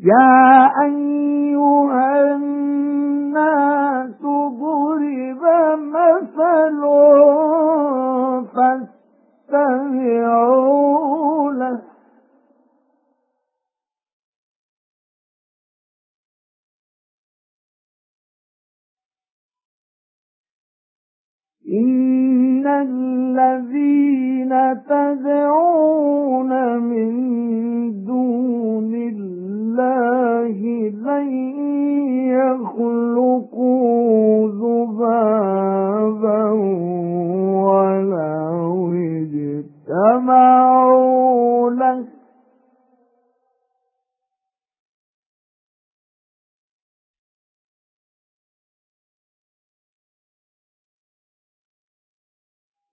يَا أَيُّهَا النَّاسُ ضُرِبَ مَثَلٌ فَاسْتَمِعُوا لَهُ. إِنَّ الَّذِينَ تَدْعُونَ مِن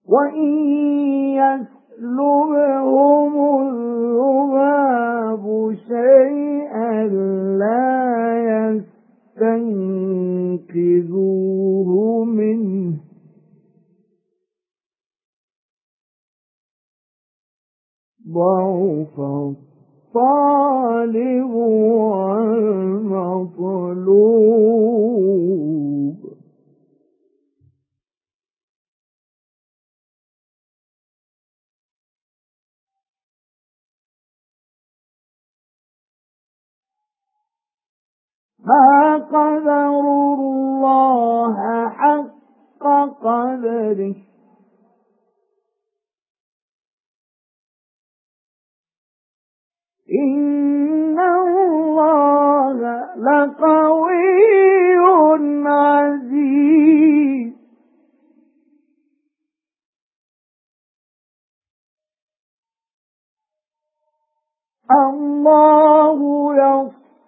وَإِن يَسْلُبْهُمُ الذُّبَابُ شَيْئًا لَّا يَسْتَنقِذُوهُ مِنْهُ ضَعُفَ الطَّالِبُ وَالْمَطْلُوبُ مَا قَدَرُوا اللَّهَ حَقَّ قَدْرِهِ. إِنَّ اللَّهَ لَقَوِيٌّ عَزِيزٌ. اللَّهُ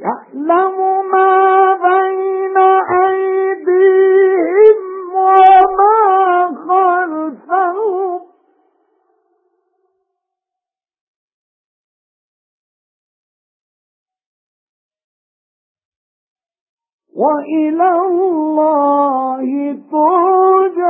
يَعْلَمُ مَا بَيْنَ أَيْدِيهِمْ وَمَا خَلْفَهُمْ. وَإِلَى اللَّهِ تُرْجَعُ.